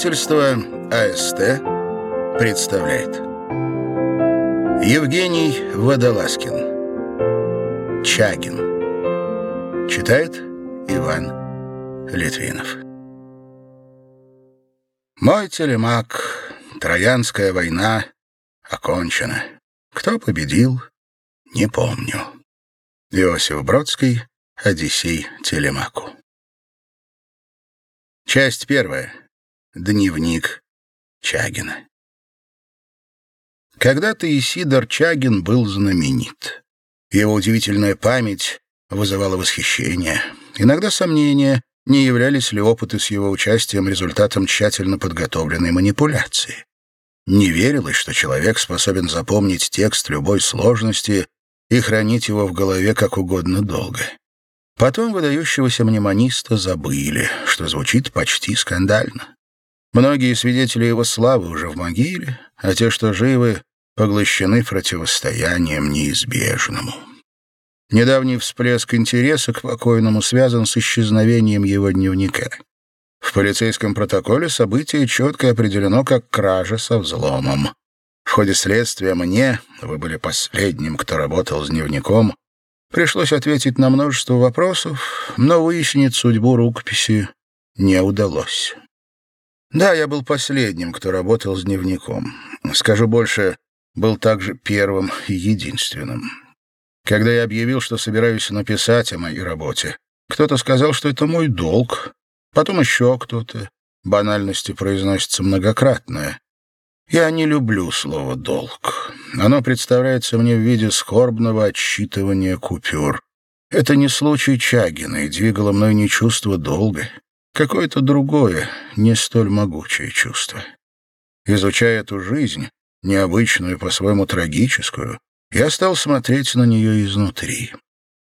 Издательство АСТ представляет Евгений Водолазкин Чагин Читает Иван Литвинов Мой телемак, Троянская война окончена. Кто победил, не помню. Иосиф Бродский, Одиссей Телемаку. Часть первая. Дневник Чагина. Когда-то Исидор Чагин был знаменит. Его удивительная память вызывала восхищение. Иногда сомнения, не являлись ли опыты с его участием результатом тщательно подготовленной манипуляции. Не верилось, что человек способен запомнить текст любой сложности и хранить его в голове как угодно долго. Потом выдающегося мнемониста забыли, что звучит почти скандально. Многие свидетели его славы уже в могиле, а те, что живы, поглощены противостоянием неизбежному. Недавний всплеск интереса к покойному связан с исчезновением его дневника. В полицейском протоколе событие четко определено как кража со взломом. В ходе следствия мне, вы были последним, кто работал с дневником, пришлось ответить на множество вопросов, но выяснить судьбу рукописи не удалось. Да, я был последним, кто работал с дневником. Скажу больше, был также первым и единственным. Когда я объявил, что собираюсь написать о моей работе, кто-то сказал, что это мой долг, потом еще кто-то. Банальности произносится многократно. Я не люблю слово «долг». Оно представляется мне в виде скорбного отсчитывания купюр. Это не случай Чагина, и двигало мной не чувство долга, какое-то другое, не столь могучее чувство. Изучая эту жизнь, необычную и по-своему трагическую, я стал смотреть на нее изнутри.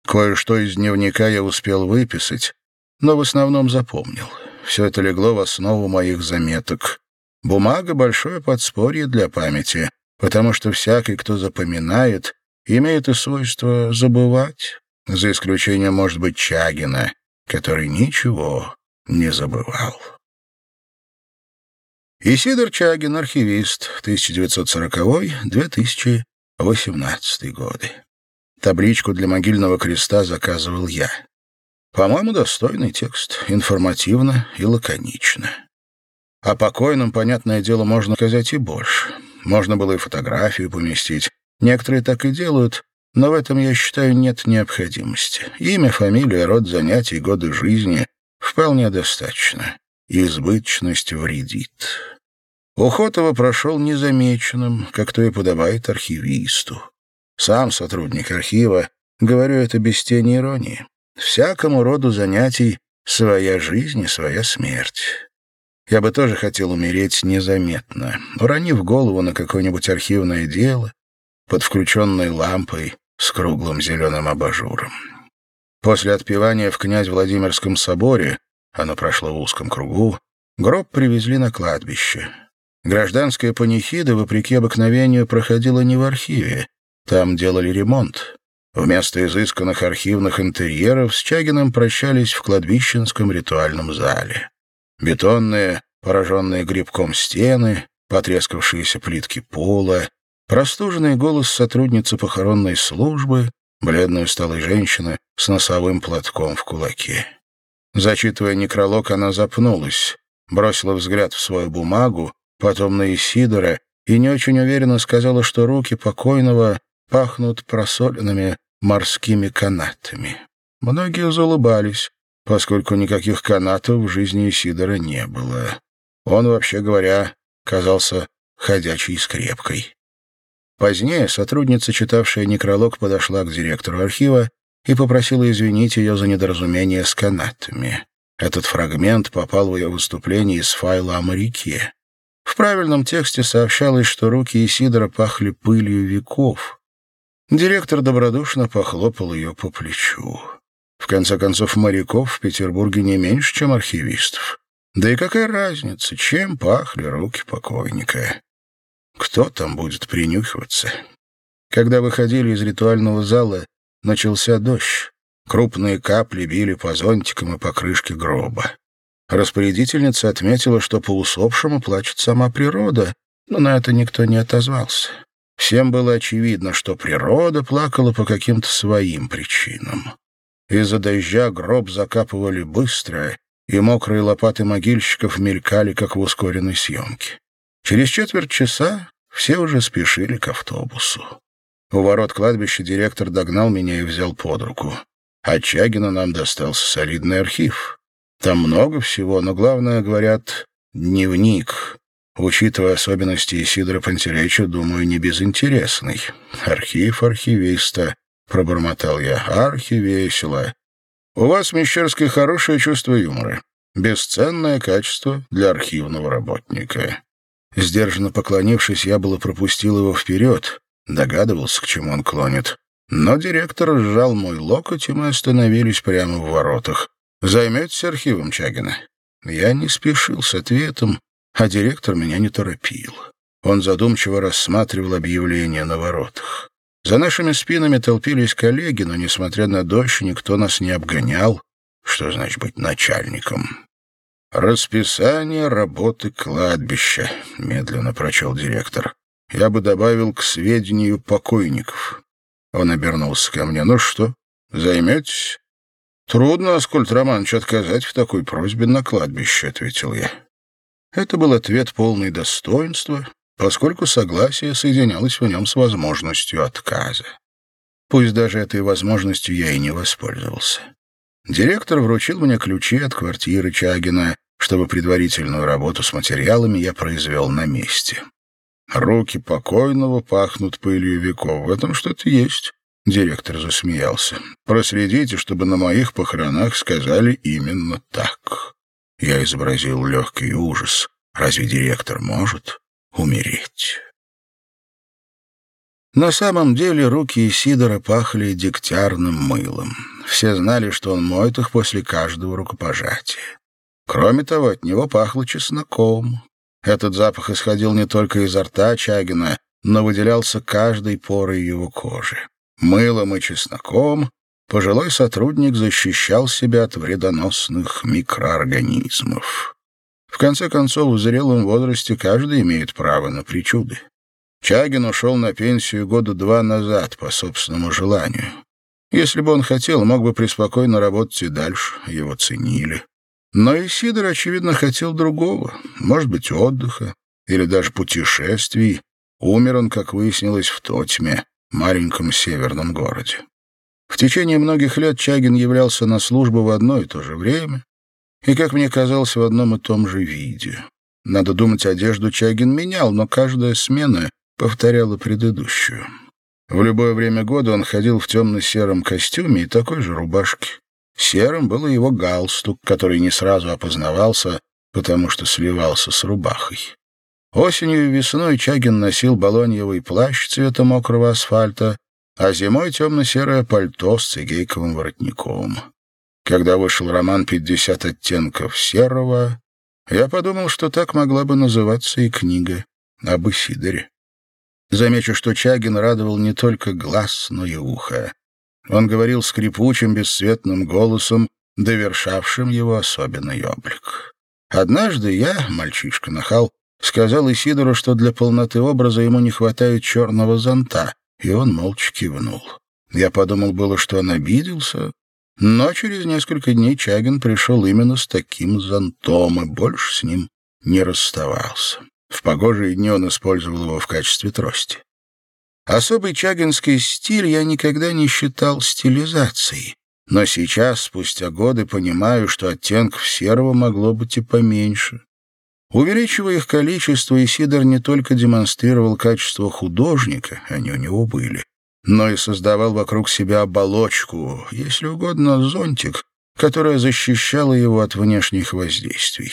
Кое-что из дневника я успел выписать, но в основном запомнил. Все это легло в основу моих заметок. Бумага — большое подспорье для памяти, потому что всякий, кто запоминает, имеет и свойство забывать, за исключением, может быть, Чагина, который ничего не забывал. Исидор Чагин, архивист, 1940-2018 годы. Табличку для могильного креста заказывал я. По-моему, достойный текст, информативно и лаконично. О покойном, понятное дело, можно сказать и больше. Можно было и фотографию поместить. Некоторые так и делают, но в этом, я считаю, нет необходимости. Имя, фамилия, род занятий, годы жизни вполне достаточно. Избыточность вредит. Его прошел незамеченным, как то и подобает архивисту. Сам сотрудник архива, говорю это без тени иронии. Всякому роду занятий своя жизнь и своя смерть. Я бы тоже хотел умереть незаметно, уронив голову на какое-нибудь архивное дело под включенной лампой с круглым зеленым абажуром. После отпевания в князь Владимирском соборе, оно прошло в узком кругу, гроб привезли на кладбище. Гражданская панихида, вопреки обыкновению, проходила не в архиве. Там делали ремонт. Вместо изысканных архивных интерьеров с Чагиным прощались в кладбищенском ритуальном зале. Бетонные, пораженные грибком стены, потрескавшиеся плитки пола, простуженный голос сотрудницы похоронной службы, бледной усталой женщины с носовым платком в кулаке. Зачитывая некролог, она запнулась, бросила взгляд в свою бумагу, потом на Исидора и не очень уверенно сказала, что руки покойного пахнут просоленными морскими канатами. Многие заулыбались, поскольку никаких канатов в жизни Исидора не было. Он, вообще говоря, казался ходячей скрепкой. Позднее сотрудница, читавшая некролог, подошла к директору архива и попросила извинить ее за недоразумение с канатами. Этот фрагмент попал в ее выступление из файла о моряке. В правильном тексте сообщалось, что руки Исидора пахли пылью веков. Директор добродушно похлопал ее по плечу. В конце концов, моряков в Петербурге не меньше, чем архивистов. Да и какая разница, чем пахли руки покойника? Кто там будет принюхиваться? Когда выходили из ритуального зала, начался дождь. Крупные капли били по зонтикам и по крышке гроба. Распорядительница отметила, что по усопшему плачет сама природа, но на это никто не отозвался. Всем было очевидно, что природа плакала по каким-то своим причинам. Из-за дождя гроб закапывали быстро, и мокрые лопаты могильщиков мелькали, как в ускоренной съемке. Через четверть часа все уже спешили к автобусу. У ворот кладбища директор догнал меня и взял под руку. От Чагина нам достался солидный архив. Там много всего, но главное, говорят, дневник. Учитывая особенности Исидора Пантелеича, думаю, не безинтересный. Архив архивиста, — пробормотал я. Архивесело. У вас, Мещерский, хорошее чувство юмора. Бесценное качество для архивного работника. Сдержанно поклонившись, я было пропустил его вперед, догадывался, к чему он клонит. Но директор сжал мой локоть, и мы остановились прямо в воротах. «Займетесь архивом Чагина?» Я не спешил с ответом, а директор меня не торопил. Он задумчиво рассматривал объявление на воротах. За нашими спинами толпились коллеги, но, несмотря на дождь, никто нас не обгонял. Что значит быть начальником? «Расписание работы кладбища», — медленно прочел директор. «Я бы добавил к сведению покойников». Он обернулся ко мне. «Ну что, займетесь?» «Трудно, Аскольд Романович, отказать в такой просьбе на кладбище», — ответил я. Это был ответ полный достоинства, поскольку согласие соединялось в нем с возможностью отказа. Пусть даже этой возможностью я и не воспользовался. Директор вручил мне ключи от квартиры Чагина, чтобы предварительную работу с материалами я произвел на месте. Руки покойного пахнут пылью веков. В этом что-то есть. Директор засмеялся. Проследите, чтобы на моих похоронах сказали именно так. Я изобразил легкий ужас. Разве директор может умереть? На самом деле руки Исидора пахли дегтярным мылом. Все знали, что он моет их после каждого рукопожатия. Кроме того, от него пахло чесноком. Этот запах исходил не только изо рта Чагина, но выделялся каждой порой его кожи. Мылом и чесноком пожилой сотрудник защищал себя от вредоносных микроорганизмов. В конце концов, в зрелом возрасте каждый имеет право на причуды. Чагин ушел на пенсию года два назад по собственному желанию. Если бы он хотел, мог бы преспокойно работать и дальше, его ценили. Но Исидор, очевидно, хотел другого, может быть, отдыха или даже путешествий. Умер он, как выяснилось, в Тотьме, маленьком северном городе. В течение многих лет Чагин являлся на службу в одно и то же время и, как мне казалось, в одном и том же виде. Надо думать, одежду Чагин менял, но каждая смена повторяла предыдущую. В любое время года он ходил в темно-сером костюме и такой же рубашке. Серым был его галстук, который не сразу опознавался, потому что сливался с рубахой. Осенью и весной Чагин носил балоньевый плащ цвета мокрого асфальта, а зимой темно-серое пальто с цигейковым воротником. Когда вышел роман «Пятьдесят оттенков серого», я подумал, что так могла бы называться и книга об Исидоре. Замечу, что Чагин радовал не только глаз, но и ухо. Он говорил скрипучим, бесцветным голосом, довершавшим его особенный облик. Однажды я, мальчишка-нахал, сказал Исидору, что для полноты образа ему не хватает черного зонта, и он молча кивнул. Я подумал было, что он обиделся, но через несколько дней Чагин пришел именно с таким зонтом и больше с ним не расставался. В погожие дни он использовал его в качестве трости. Особый чагинский стиль я никогда не считал стилизацией, но сейчас, спустя годы, понимаю, что оттенков серого могло быть и поменьше. Увеличивая их количество, Исидор не только демонстрировал качество художника, они у него были, но и создавал вокруг себя оболочку, если угодно, зонтик, которая защищала его от внешних воздействий.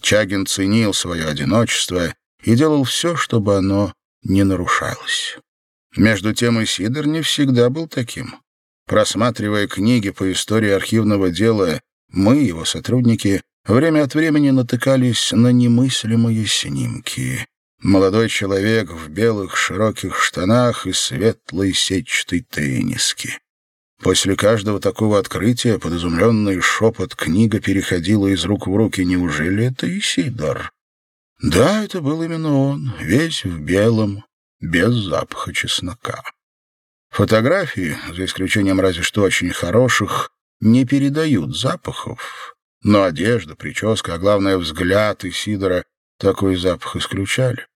Чагин ценил свое одиночество и делал все, чтобы оно не нарушалось. Между тем и Сидор не всегда был таким. Просматривая книги по истории архивного дела, мы, его сотрудники, время от времени натыкались на немыслимые снимки. Молодой человек в белых широких штанах и светлой сетчатой тенниске. После каждого такого открытия под изумленный шепот книга переходила из рук в руки. Неужели это Исидор? Да, это был именно он, весь в белом, без запаха чеснока. Фотографии, за исключением разве что очень хороших, не передают запахов, но одежда, прическа, а главное взгляд Исидора такой запах исключали.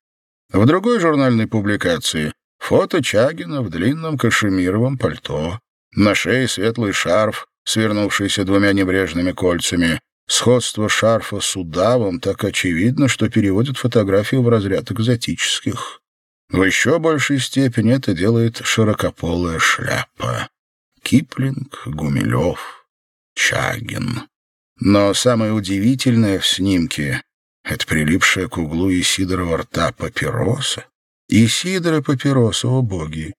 В другой журнальной публикации фото Чагина в длинном кашемировом пальто, на шее светлый шарф, свернувшийся двумя небрежными кольцами. Сходство шарфа с удавом так очевидно, что переводит фотографию в разряд экзотических. В еще большей степени это делает широкополая шляпа. Киплинг, Гумилев, Чагин. Но самое удивительное в снимке — это прилипшая к углу Исидорова рта папироса. Исидора папироса, о боги!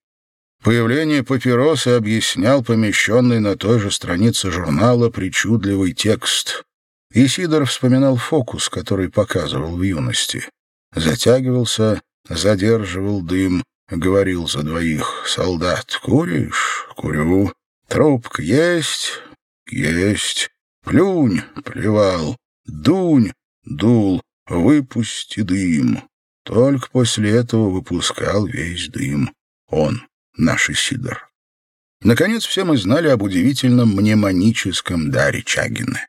Появление папиросы объяснял помещенный на той же странице журнала причудливый текст. Исидор вспоминал фокус, который показывал в юности. Затягивался, задерживал дым, говорил за двоих. «Солдат, куришь? Курю. Трубка есть? Есть. Плюнь, плевал. Дунь, дул. Выпусти дым». Только после этого выпускал весь дым. Он, наш Исидор. Наконец, все мы знали об удивительном мнемоническом даре Чагина.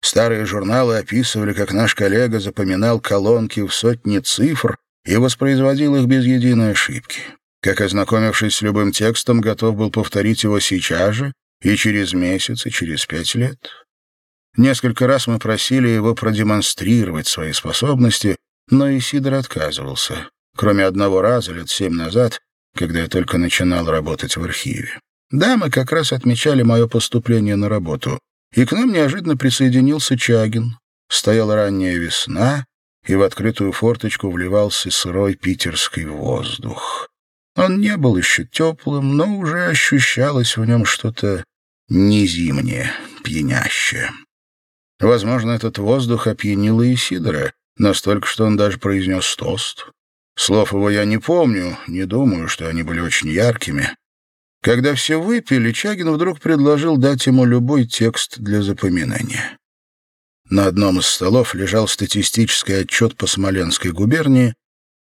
Старые журналы описывали, как наш коллега запоминал колонки в сотни цифр и воспроизводил их без единой ошибки. Как, ознакомившись с любым текстом, готов был повторить его сейчас же и через месяц, и через пять лет. Несколько раз мы просили его продемонстрировать свои способности, но Исидор отказывался, кроме одного раза лет семь назад, когда я только начинал работать в архиве. Да, мы как раз отмечали мое поступление на работу, и к нам неожиданно присоединился Чагин. Стояла ранняя весна, и в открытую форточку вливался сырой питерский воздух. Он не был еще теплым, но уже ощущалось в нем что-то незимнее, пьянящее. Возможно, этот воздух опьянил и Сидора, настолько, что он даже произнес тост. Слов его я не помню, не думаю, что они были очень яркими. Когда все выпили, Чагин вдруг предложил дать ему любой текст для запоминания. На одном из столов лежал статистический отчет по Смоленской губернии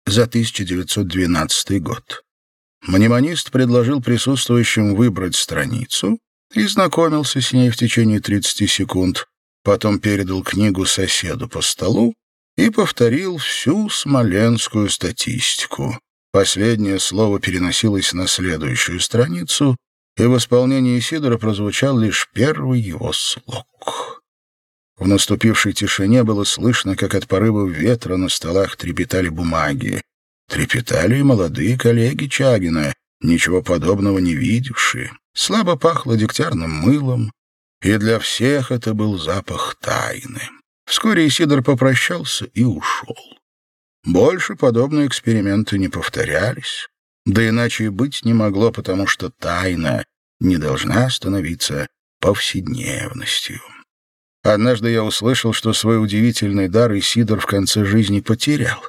за 1912 год. Мнемонист предложил присутствующим выбрать страницу и знакомился с ней в течение 30 секунд, потом передал книгу соседу по столу и повторил всю смоленскую статистику. Последнее слово переносилось на следующую страницу, и в исполнении Сидора прозвучал лишь первый его слог. В наступившей тишине было слышно, как от порывов ветра на столах трепетали бумаги. Трепетали и молодые коллеги Чагина, ничего подобного не видевшие. Слабо пахло дегтярным мылом, и для всех это был запах тайны. Вскоре Исидор попрощался и ушел. Больше подобные эксперименты не повторялись, да иначе и быть не могло, потому что тайна не должна становиться повседневностью. Однажды я услышал, что свой удивительный дар Исидор в конце жизни потерял.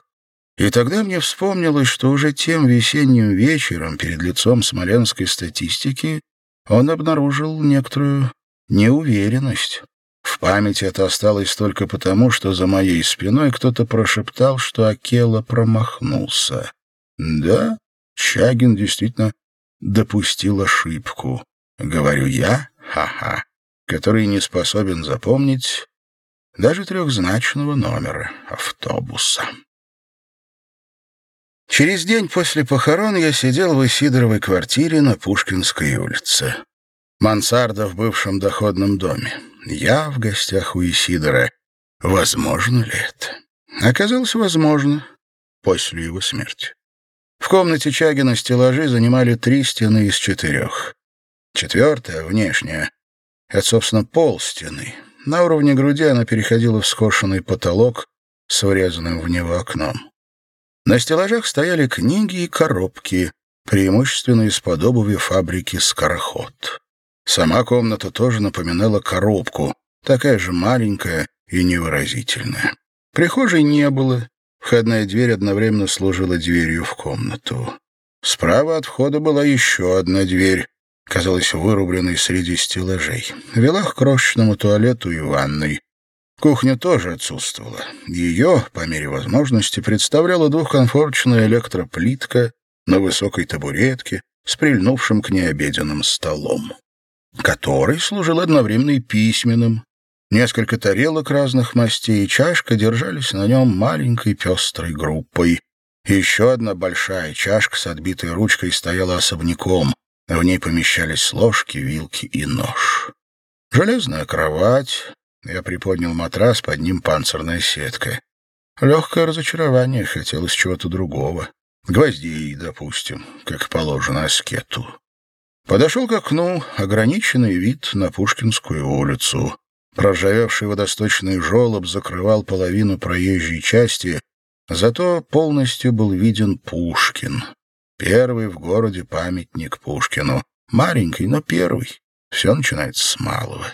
И тогда мне вспомнилось, что уже тем весенним вечером перед лицом смоленской статистики он обнаружил некоторую неуверенность. В памяти это осталось только потому, что за моей спиной кто-то прошептал, что Акела промахнулся. Да, Чагин действительно допустил ошибку. Говорю я, ха-ха который не способен запомнить даже трехзначного номера автобуса. Через день после похорон я сидел в Исидоровой квартире на Пушкинской улице. Мансарда в бывшем доходном доме. Я в гостях у Исидора. Возможно ли это? Оказалось, возможно. После его смерти. В комнате Чагина стеллажи занимали три стены из четырех. Четвертая, внешняя, это, собственно, пол стены. На уровне груди она переходила в скошенный потолок с врезанным в него окном. На стеллажах стояли книги и коробки, преимущественно из-под обуви фабрики «Скороход». Сама комната тоже напоминала коробку, такая же маленькая и невыразительная. Прихожей не было, входная дверь одновременно служила дверью в комнату. Справа от входа была еще одна дверь, казалась вырубленной среди стеллажей. Вела к крошечному туалету и ванной. Кухня тоже отсутствовала. Ее, по мере возможности, представляла двухкомфорчная электроплитка на высокой табуретке с прильнувшим к ней обеденным столом, который служил одновременно и письменным. Несколько тарелок разных мастей и чашка держались на нем маленькой пестрой группой. Еще одна большая чашка с отбитой ручкой стояла особняком. В ней помещались ложки, вилки и нож. Железная кровать, я приподнял матрас, под ним панцирная сетка. Легкое разочарование, хотелось чего-то другого. Гвоздей, допустим, как положено аскету. Подошел к окну, ограниченный вид на Пушкинскую улицу. Проржавевший водосточный желоб закрывал половину проезжей части, зато полностью был виден Пушкин. Первый в городе памятник Пушкину. Маленький, но первый. Все начинается с малого.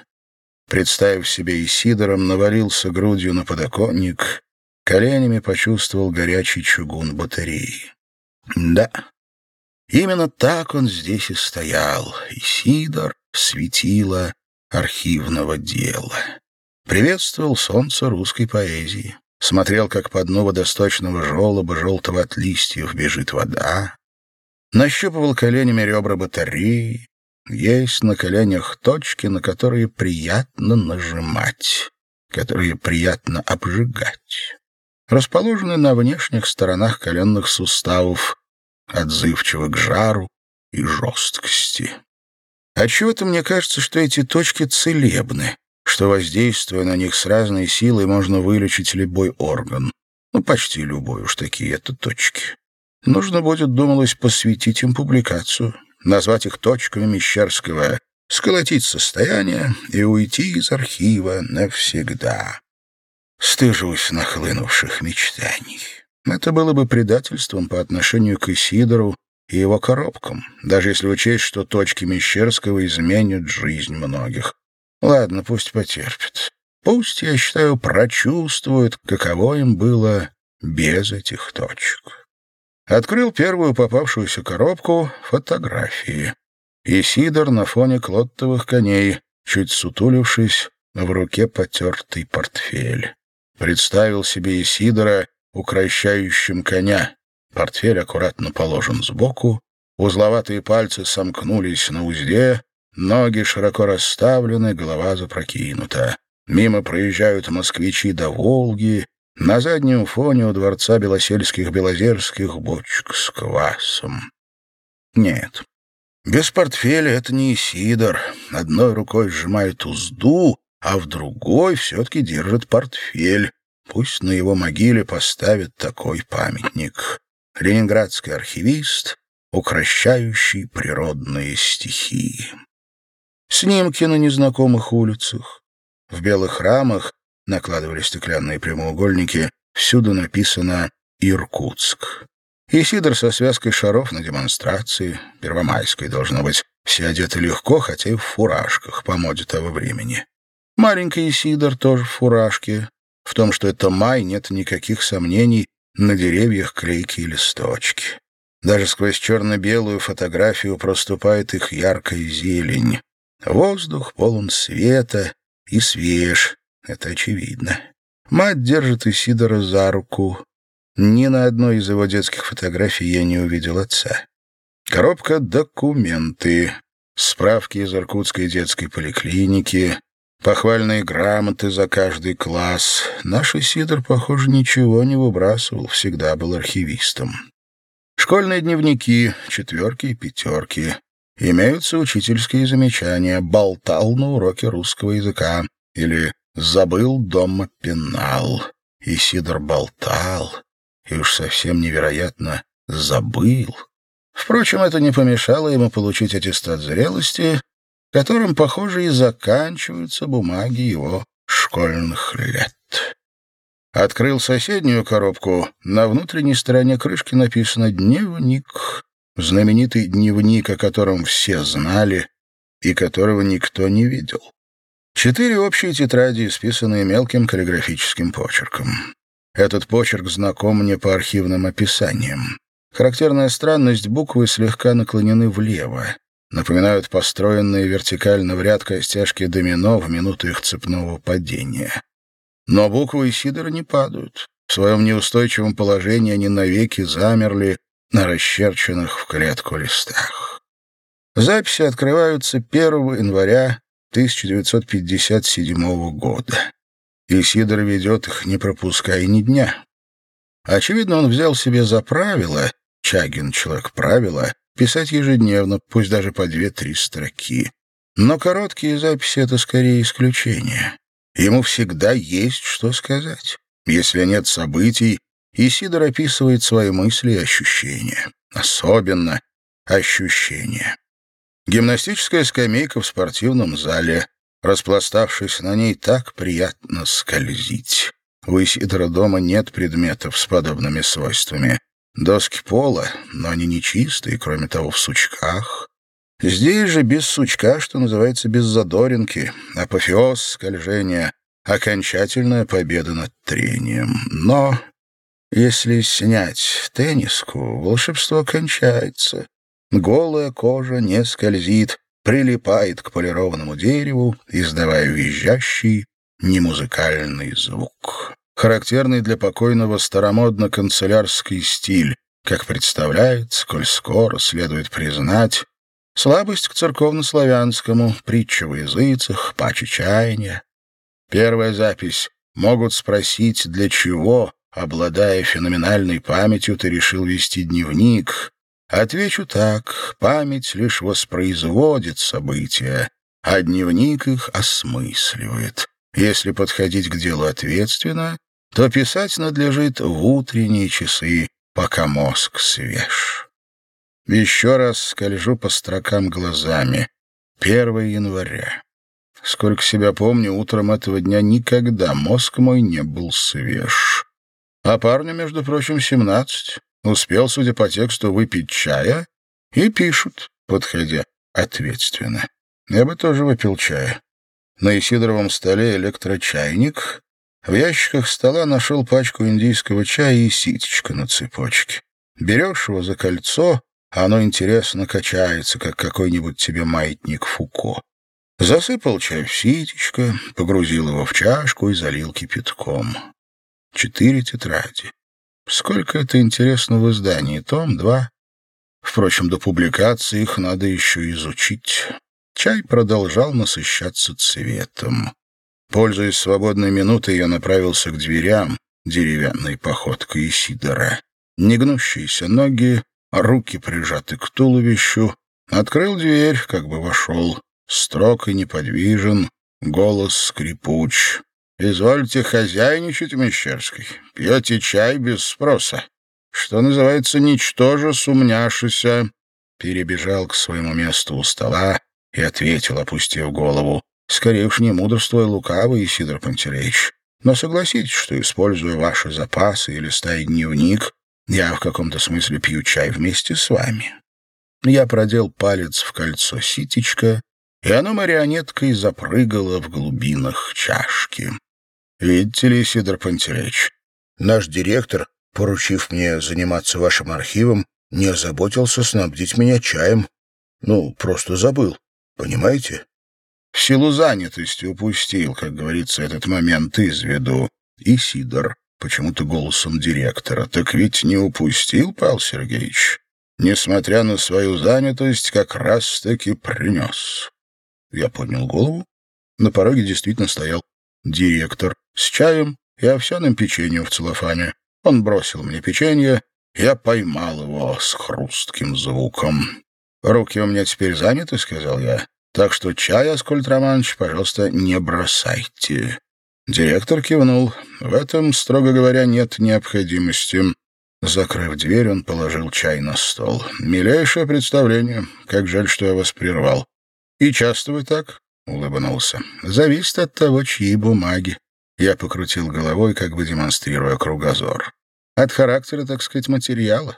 Представив себе Исидором, навалился грудью на подоконник, коленями почувствовал горячий чугун батареи. Да, именно так он здесь и стоял, Исидор, светило архивного дела. Приветствовал солнце русской поэзии, смотрел, как по дну водосточного желоба желтого от листьев бежит вода, нащупывал коленями ребра батареи, есть на коленях точки, на которые приятно нажимать, которые приятно обжигать. Расположены на внешних сторонах коленных суставов, отзывчивы к жару и жесткости. Отчего-то мне кажется, что эти точки целебны, что, воздействуя на них с разной силой, можно вылечить любой орган. Ну, почти любой уж такие это точки. Нужно будет, думалось, посвятить им публикацию назвать их точками Мещерского, сколотить состояние и уйти из архива навсегда. Стыжусь нахлынувших мечтаний. Это было бы предательством по отношению к Исидору и его коробкам, даже если учесть, что точки Мещерского изменят жизнь многих. Ладно, пусть потерпит. Пусть, я считаю, прочувствует, каково им было без этих точек. Открыл первую попавшуюся коробку — фотографии. И Сидор на фоне клоттовых коней, чуть сутулившись, в руке потертый портфель. Представил себе Исидора, укращающим коня. Портфель аккуратно положен сбоку, узловатые пальцы сомкнулись на узде, ноги широко расставлены, голова запрокинута. Мимо проезжают москвичи до Волги, на заднем фоне у дворца Белосельских-Белозерских бочек с квасом. Нет, без портфеля это не Сидор. Одной рукой сжимает узду, а в другой все-таки держит портфель. Пусть на его могиле поставят такой памятник. Ленинградский архивист, укращающий природные стихии. Снимки на незнакомых улицах. В белых рамах накладывали стеклянные прямоугольники, всюду написано «Иркутск». И Сидор со связкой шаров на демонстрации, первомайской должно быть, все одеты легко, хотя и в фуражках по моде того времени. Маленький Сидор тоже в фуражке. В том, что это май, нет никаких сомнений, на деревьях клейкие листочки. Даже сквозь черно-белую фотографию проступает их яркая зелень. Воздух полон света и свеж, это очевидно. Мать держит Исидора за руку. Ни на одной из его детских фотографий я не увидел отца. Коробка «Документы», справки из Иркутской детской поликлиники, похвальные грамоты за каждый класс. Наш Исидор, похоже, ничего не выбрасывал, всегда был архивистом. Школьные дневники, четверки и пятерки. Имеются учительские замечания «болтал на уроке русского языка» или Забыл дома пенал. И Сидор болтал, и уж совсем невероятно забыл. Впрочем, это не помешало ему получить аттестат зрелости, которым, похоже, и заканчиваются бумаги его школьных лет. Открыл соседнюю коробку. На внутренней стороне крышки написано «Дневник». Знаменитый дневник, о котором все знали и которого никто не видел. Четыре общие тетради, исписанные мелким каллиграфическим почерком. Этот почерк знаком мне по архивным описаниям. Характерная странность — буквы слегка наклонены влево. напоминают построенные вертикально в ряд костяшки домино в минуту их цепного падения. Но буквы Сидора не падают. В своем неустойчивом положении они навеки замерли на расчерченных в клетку листах. Записи открываются 1 января 1957 года. И Сидор ведет их, не пропуская ни дня. Очевидно, он взял себе за правило, Чагин — человек правила, писать ежедневно, пусть даже по две-три строки. Но короткие записи — это скорее исключение. Ему всегда есть что сказать. Если нет событий, Исидор описывает свои мысли и ощущения. Особенно ощущения. Гимнастическая скамейка в спортивном зале. Распластавшись на ней, так приятно скользить. У Исидора дома нет предметов с подобными свойствами. Доски пола, но они не чистые, кроме того, в сучках. Здесь же без сучка, что называется, без задоринки, апофеоз скольжения, окончательная победа над трением. Но если снять тенниску, волшебство кончается. Голая кожа не скользит, прилипает к полированному дереву, издавая визжащий, немузыкальный звук характерный для покойного старомодно-канцелярский стиль, как представляет, сколь скоро следует признать, слабость к церковнославянскому, притча в языцах, паче чаяния. Первая запись. Могут спросить, для чего, обладая феноменальной памятью, ты решил вести дневник. Отвечу так. Память лишь воспроизводит события, а дневник их осмысливает. Если подходить к делу ответственно, то писать надлежит в утренние часы, пока мозг свеж. Еще раз скольжу по строкам глазами. 1 января. Сколько себя помню, утром этого дня никогда мозг мой не был свеж. А парню, между прочим, 17. Успел, судя по тексту, выпить чая и пишут, подходя ответственно. Я бы тоже выпил чая. На Исидоровом столе электрочайник, в ящиках стола нашел пачку индийского чая и ситечко на цепочке. Берешь его за кольцо, а оно интересно качается, как какой-нибудь тебе маятник Фуко. Засыпал чай в ситечко, погрузил его в чашку и залил кипятком. Четыре тетради. Сколько это интересно в издании? Том, два. Впрочем, до публикации их надо еще изучить. Чай продолжал насыщаться цветом. Пользуясь свободной минутой, я направился к дверям, деревянной походкой Исидора. Негнущиеся ноги, руки прижаты к туловищу. Открыл дверь, как бы вошел. Строг и неподвижен, голос скрипуч. «Извольте хозяйничать, Мещерский. Пьете чай без спроса. Что называется, ничтоже сумняшися». Перебежал к своему месту у стола и ответил, опустив голову. Скорее уж не мудрство и лукавый, Исидор Пантелеич. Но согласитесь, что, используя ваши запасы или листая дневник, я в каком-то смысле пью чай вместе с вами. Я продел палец в кольцо ситечка, и оно марионеткой запрыгало в глубинах чашки. Видите ли, Сидор Пантелеич, наш директор, поручив мне заниматься вашим архивом, не озаботился снабдить меня чаем. Ну, просто забыл, понимаете? В силу занятости упустил, как говорится, этот момент из виду. И Сидор, почему-то голосом директора. Так ведь не упустил, Павел Сергеевич. Несмотря на свою занятость, как раз-таки принес. Я поднял голову. На пороге действительно стоял директор с чаем и овсяным печеньем в целлофане. Он бросил мне печенье, я поймал его с хрустким звуком. «Руки у меня теперь заняты», — сказал я. Так что чай, Аскольд Романович, пожалуйста, не бросайте». Директор кивнул. В этом, строго говоря, нет необходимости. Закрыв дверь, он положил чай на стол. «Милейшее представление. Как жаль, что я вас прервал». «И часто вы так?» — улыбнулся. «Зависит от того, чьи бумаги». Я покрутил головой, как бы демонстрируя кругозор. «От характера, так сказать, материала.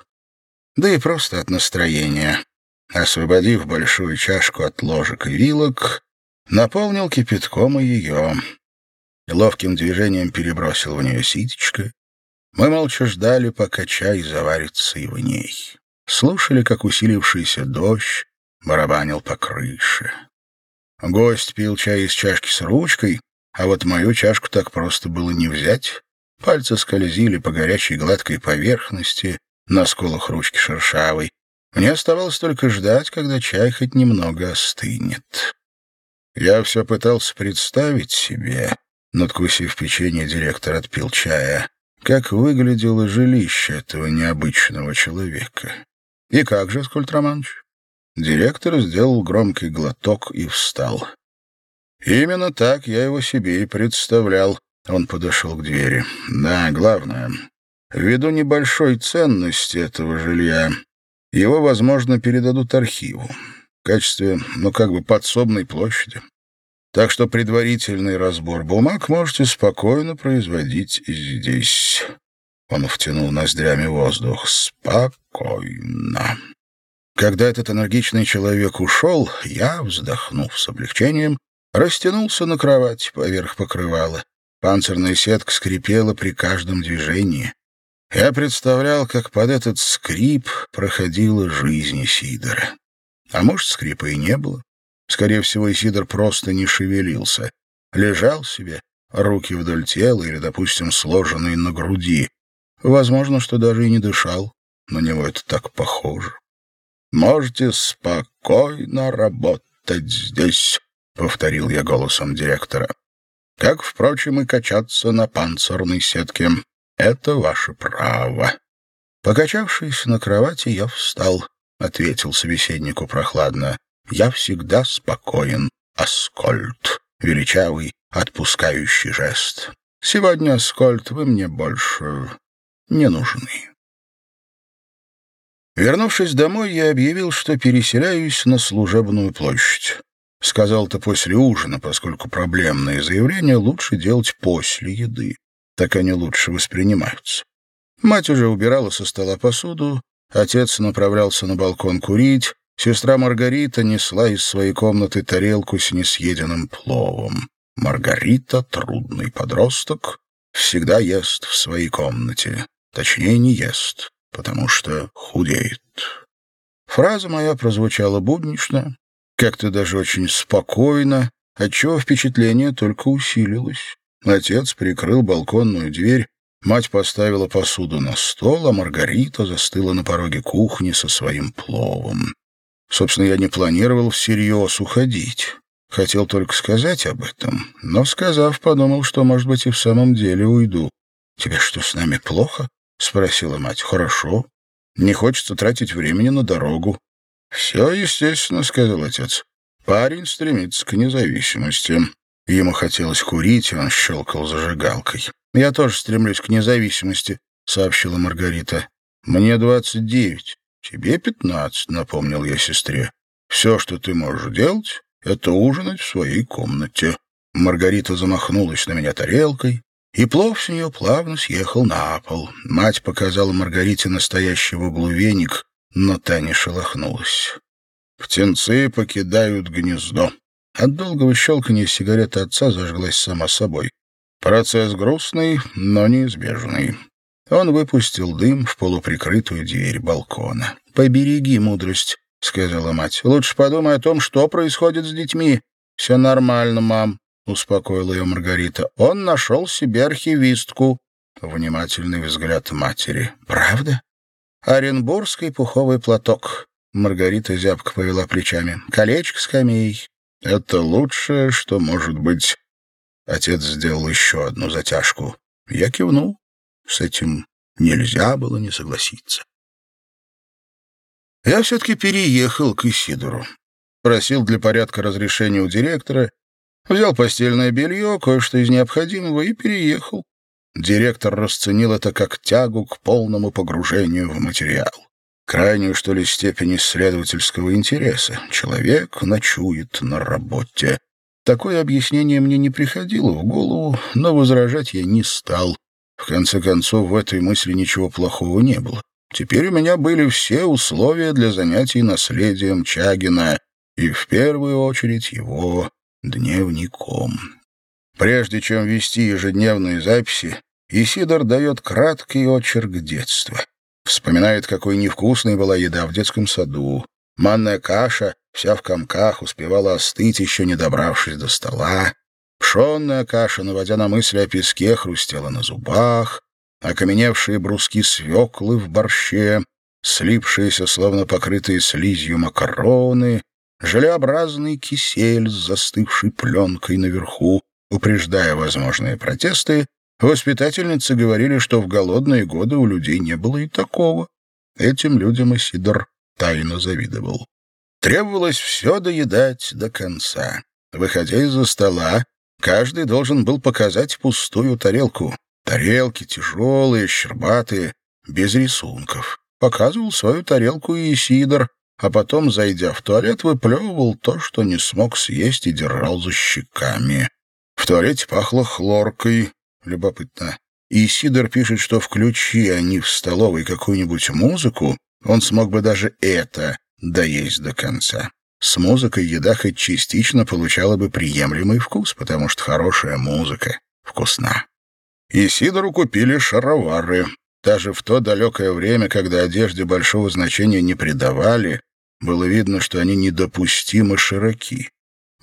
Да и просто от настроения. Освободив большую чашку от ложек и вилок, наполнил кипятком и ее. Ловким движением перебросил в нее ситечко. Мы молча ждали, пока чай заварится и в ней. Слушали, как усилившийся дождь барабанил по крыше. Гость пил чай из чашки с ручкой, а вот мою чашку так просто было не взять. Пальцы скользили по горячей гладкой поверхности, на сколах ручки шершавой. Мне оставалось только ждать, когда чай хоть немного остынет. Я все пытался представить себе, надкусив печенье, директор отпил чая, как выглядело жилище этого необычного человека. И как же, Скульт Романович? Директор сделал громкий глоток и встал. Именно так я его себе и представлял. Он подошел к двери. Да, главное, ввиду небольшой ценности этого жилья, его, возможно, передадут архиву в качестве, ну, как бы подсобной площади. Так что предварительный разбор бумаг можете спокойно производить здесь. Он втянул ноздрями воздух. Спокойно. Когда этот энергичный человек ушел, я, вздохнув с облегчением, растянулся на кровать поверх покрывала. Панцирная сетка скрипела при каждом движении. Я представлял, как под этот скрип проходила жизнь Сидора. А может, скрипа и не было. Скорее всего, Исидор просто не шевелился. Лежал себе, руки вдоль тела или, допустим, сложенные на груди. Возможно, что даже и не дышал. На него это так похоже. «Можете спокойно работать здесь», — повторил я голосом директора. «Как, впрочем, и качаться на панцирной сетке. Это ваше право». Покачавшись на кровати, я встал, — ответил собеседнику прохладно. Я всегда спокоен, Аскольд, величавый, отпускающий жест. Сегодня, Аскольд, вы мне больше не нужны. Вернувшись домой, я объявил, что переселяюсь на служебную площадь. Сказал-то после ужина, поскольку проблемные заявления лучше делать после еды. Так они лучше воспринимаются. Мать уже убирала со стола посуду, отец направлялся на балкон курить, Сестра Маргарита несла из своей комнаты тарелку с несъеденным пловом. Маргарита, трудный подросток, всегда ест в своей комнате. Точнее, не ест, потому что худеет. Фраза моя прозвучала буднично, как-то даже очень спокойно, отчего впечатление только усилилось. Отец прикрыл балконную дверь, мать поставила посуду на стол, а Маргарита застыла на пороге кухни со своим пловом. Собственно, я не планировал всерьез уходить. Хотел только сказать об этом, но, сказав, подумал, что, может быть, и в самом деле уйду. «Тебе что, с нами плохо?» — спросила мать. «Хорошо. Не хочется тратить времени на дорогу». «Все естественно», — сказал отец. «Парень стремится к независимости». Ему хотелось курить, и он щелкал зажигалкой. «Я тоже стремлюсь к независимости», — сообщила Маргарита. «Мне двадцать девять. «Тебе пятнадцать», — напомнил я сестре. «Все, что ты можешь делать, это ужинать в своей комнате». Маргарита замахнулась на меня тарелкой, и плов с нее плавно съехал на пол. Мать показала Маргарите настоящий в углу веник, но та не шелохнулась. Птенцы покидают гнездо. От долгого щелкания сигарета отца зажглась сама собой. Процесс грустный, но неизбежный. Он выпустил дым в полуприкрытую дверь балкона. «Побереги мудрость», — сказала мать. «Лучше подумай о том, что происходит с детьми». «Все нормально, мам», — успокоила ее Маргарита. «Он нашел себе архивистку». Внимательный взгляд матери. «Правда?» «Оренбургский пуховый платок». Маргарита зябко повела плечами. «Колечко скамей». «Это лучшее, что может быть». Отец сделал еще одну затяжку. Я кивнул. С этим нельзя было не согласиться. Я все-таки переехал к Исидору. Просил для порядка разрешения у директора, взял постельное белье, кое-что из необходимого и переехал. Директор расценил это как тягу к полному погружению в материал. Крайнюю, что ли, степень исследовательского интереса. Человек ночует на работе. Такое объяснение мне не приходило в голову, но возражать я не стал. В конце концов, в этой мысли ничего плохого не было. Теперь у меня были все условия для занятий наследием Чагина, и в первую очередь его дневником. Прежде чем вести ежедневные записи, Исидор дает краткий очерк детства. Вспоминает, какой невкусной была еда в детском саду, манная каша вся в комках, успевала остыть, еще не добравшись до стола. Пшенная каша, наводя на мысли о песке, хрустела на зубах, окаменевшие бруски свеклы в борще, слипшиеся, словно покрытые слизью макароны, желеобразный кисель с застывшей пленкой наверху. Упреждая возможные протесты, воспитательницы говорили, что в голодные годы у людей не было и такого. Этим людям Исидор тайно завидовал. Требовалось все доедать до конца. Выходя из-за стола, каждый должен был показать пустую тарелку. Тарелки тяжелые, щербатые, без рисунков. Показывал свою тарелку и Исидор, а потом, зайдя в туалет, выплевывал то, что не смог съесть и держал за щеками. В туалете пахло хлоркой. Любопытно. И Сидор пишет, что включи они в столовой какую-нибудь музыку, он смог бы даже это доесть до конца. С музыкой еда хоть частично получала бы приемлемый вкус, потому что хорошая музыка вкусна. И Сидору купили шаровары. Даже в то далекое время, когда одежде большого значения не придавали, было видно, что они недопустимо широки.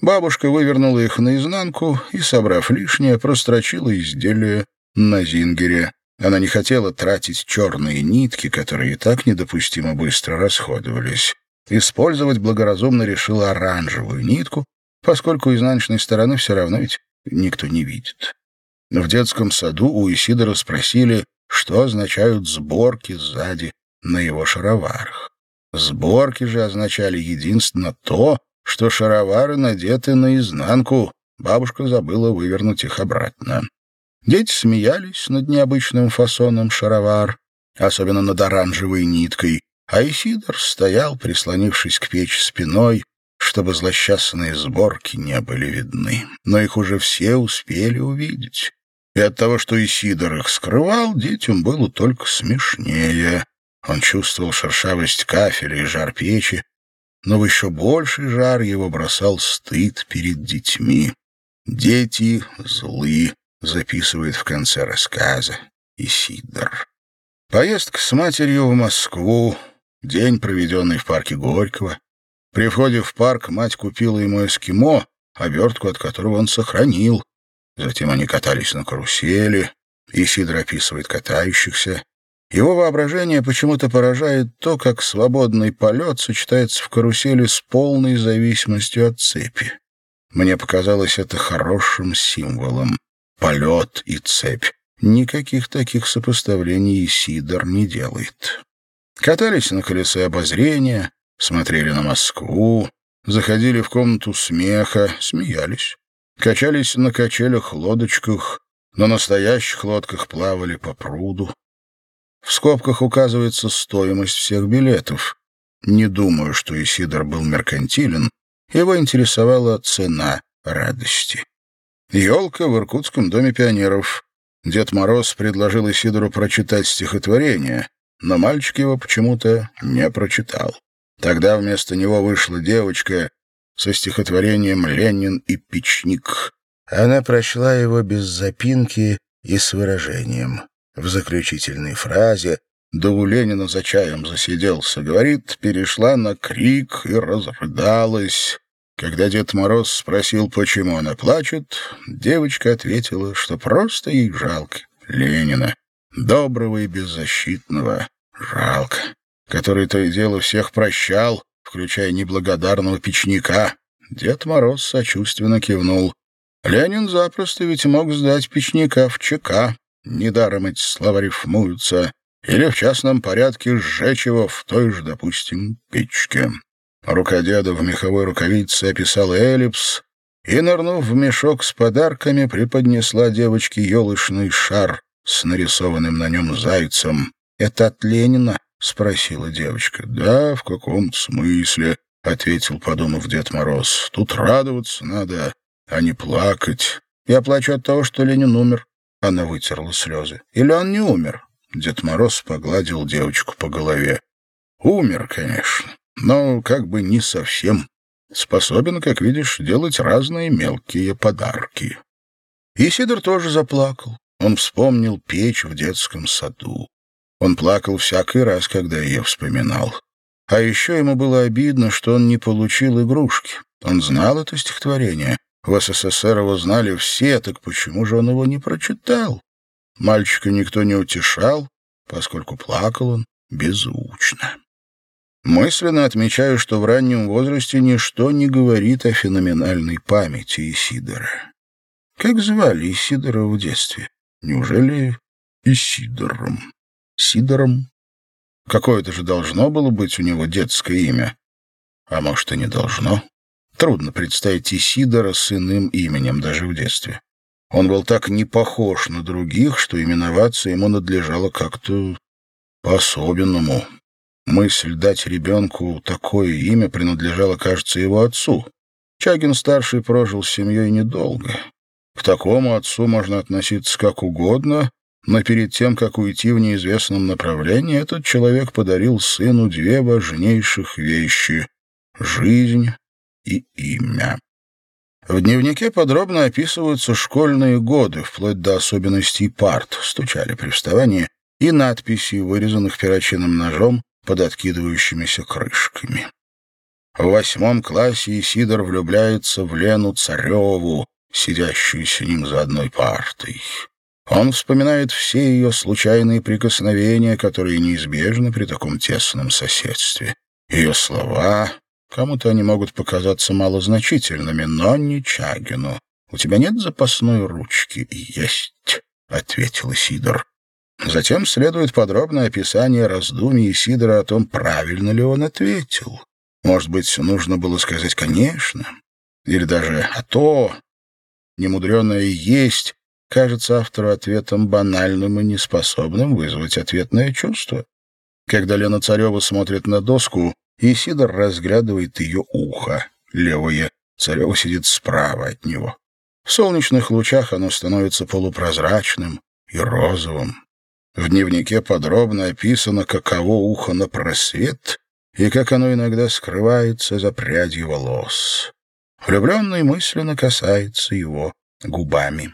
Бабушка вывернула их наизнанку и, собрав лишнее, прострочила изделие на зингере. Она не хотела тратить черные нитки, которые и так недопустимо быстро расходовались. Использовать благоразумно решила оранжевую нитку, поскольку изнаночной стороны все равно ведь никто не видит. В детском саду у Исидора спросили, что означают сборки сзади на его шароварах. Сборки же означали единственно то, что шаровары надеты наизнанку. Бабушка забыла вывернуть их обратно. Дети смеялись над необычным фасоном шаровар, особенно над оранжевой ниткой, а Исидор стоял, прислонившись к печи спиной, чтобы злосчастные сборки не были видны. Но их уже все успели увидеть. И от того, что Исидор их скрывал, детям было только смешнее. Он чувствовал шершавость кафеля и жар печи, но в еще больший жар его бросал стыд перед детьми. «Дети злы», — записывает в конце рассказа Исидор. Поездка с матерью в Москву, день, проведенный в парке Горького. При входе в парк мать купила ему эскимо, обертку от которого он сохранил. Затем они катались на карусели. Исидор описывает катающихся. Его воображение почему-то поражает то, как свободный полет сочетается в карусели с полной зависимостью от цепи. Мне показалось это хорошим символом. Полет и цепь. Никаких таких сопоставлений Сидор не делает. Катались на колесе обозрения, смотрели на Москву, заходили в комнату смеха, смеялись. Качались на качелях-лодочках, на настоящих лодках плавали по пруду. В скобках указывается стоимость всех билетов. Не думаю, что Исидор был меркантилен. Его интересовала цена радости. Елка в Иркутском доме пионеров. Дед Мороз предложил Исидору прочитать стихотворение, но мальчик его почему-то не прочитал. Тогда вместо него вышла девочка со стихотворением «Ленин и печник». Она прочла его без запинки и с выражением в заключительной фразе, да у Ленина за чаем засиделся, говорит, перешла на крик и разрыдалась. Когда Дед Мороз спросил, почему она плачет, девочка ответила, что просто ей жалко Ленина, доброго и беззащитного, жалко, который то и дело всех прощал, включая неблагодарного печника. Дед Мороз сочувственно кивнул. Ленин запросто ведь мог сдать печника в ЧК. Недаром эти слова рифмуются. Или в частном порядке сжечь его в той же, допустим, печке. Рука деда в меховой рукавице описала эллипс и, нырнув в мешок с подарками, преподнесла девочке елочный шар с нарисованным на нем зайцем. «Это от Ленина?» — спросила девочка. «Да, в каком-то смысле», — ответил, подумав Дед Мороз. «Тут радоваться надо, а не плакать. Я плачу от того, что Ленин умер. Она вытерла слезы. «Или он не умер?» Дед Мороз погладил девочку по голове. «Умер, конечно, но как бы не совсем. Способен, как видишь, делать разные мелкие подарки». И Сидор тоже заплакал. Он вспомнил печь в детском саду. Он плакал всякий раз, когда ее вспоминал. А еще ему было обидно, что он не получил игрушки. Он знал это стихотворение. В СССР его знали все, так почему же он его не прочитал? Мальчика никто не утешал, поскольку плакал он беззвучно. Мысленно отмечаю, что в раннем возрасте ничто не говорит о феноменальной памяти Исидора. Как звали Исидора в детстве? Неужели Исидором? Сидором? Какое-то же должно было быть у него детское имя. А может, и не должно. Трудно представить Исидора с иным именем даже в детстве. Он был так не похож на других, что именоваться ему надлежало как-то по-особенному. Мысль дать ребенку такое имя принадлежала, кажется, его отцу. Чагин-старший прожил с семьей недолго. К такому отцу можно относиться как угодно, но перед тем, как уйти в неизвестном направлении, этот человек подарил сыну две важнейших вещи — жизнь и имя. В дневнике подробно описываются школьные годы, вплоть до особенностей парт, стучали при вставании, и надписи, вырезанных перочинным ножом под откидывающимися крышками. В восьмом классе Исидор влюбляется в Лену Цареву, сидящую с ним за одной партой. Он вспоминает все ее случайные прикосновения, которые неизбежны при таком тесном соседстве. Ее слова, кому-то они могут показаться малозначительными, но не Чагину. «У тебя нет запасной ручки?» «Есть», — ответил Сидор. Затем следует подробное описание раздумий Сидора о том, правильно ли он ответил. Может быть, нужно было сказать «конечно», или даже «а то». Немудреное «есть» кажется автору ответом банальным и неспособным вызвать ответное чувство. Когда Лена Царева смотрит на доску, Исидор разглядывает ее ухо, левое. Царева сидит справа от него. В солнечных лучах оно становится полупрозрачным и розовым. В дневнике подробно описано, каково ухо на просвет и как оно иногда скрывается за прядью волос. Влюбленный мысленно касается его губами.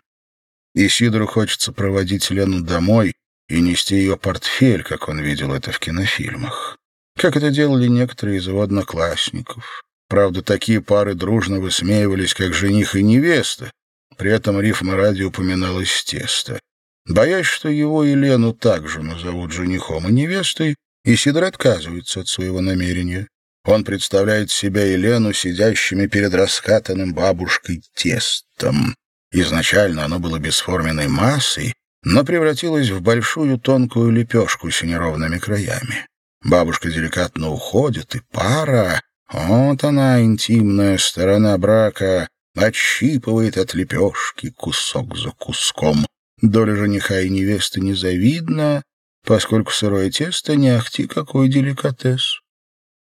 Исидору хочется проводить Лену домой и нести ее портфель, как он видел это в кинофильмах. Как это делали некоторые из его одноклассников. Правда, такие пары дружно высмеивались, как жених и невеста. При этом рифма ради упоминалось тесто. Боясь, что его и Лену также назовут женихом и невестой, Исидор отказывается от своего намерения. Он представляет себя и Лену сидящими перед раскатанным бабушкой тестом. Изначально оно было бесформенной массой, но превратилось в большую тонкую лепешку с неровными краями. Бабушка деликатно уходит, и пара, вот она, интимная сторона брака, отщипывает от лепешки кусок за куском. Доля жениха и невесты незавидна, поскольку сырое тесто не ахти какой деликатес.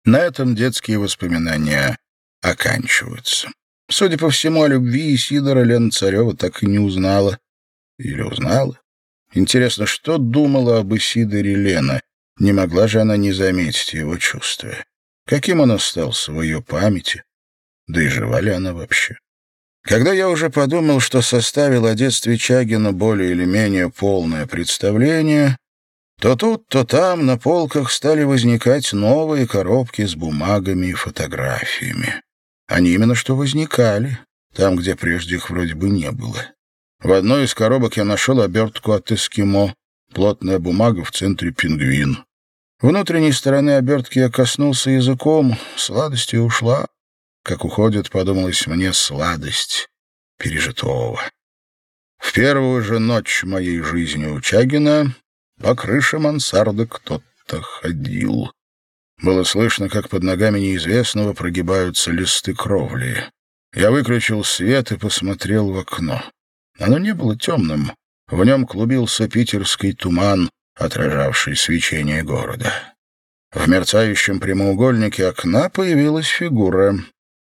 На этом детские воспоминания оканчиваются. Судя по всему, о любви Исидора Лена Царева так и не узнала. Или узнала? Интересно, что думала об Исидоре Лена? Не могла же она не заметить его чувства. Каким он остался в ее памяти? Да и жива ли она вообще? Когда я уже подумал, что составил о детстве Чагина более или менее полное представление, то тут, то там на полках стали возникать новые коробки с бумагами и фотографиями. Они именно что возникали, там, где прежде их вроде бы не было. В одной из коробок я нашел обертку от эскимо, плотная бумага в центре пингвин. Внутренней стороны обертки я коснулся языком, сладость ушла. Как уходит, подумалось мне, сладость пережитого. В первую же ночь моей жизни у Чагина по крыше мансарды кто-то ходил. Было слышно, как под ногами неизвестного прогибаются листы кровли. Я выключил свет и посмотрел в окно. Оно не было темным. В нем клубился питерский туман, отражавший свечение города. В мерцающем прямоугольнике окна появилась фигура.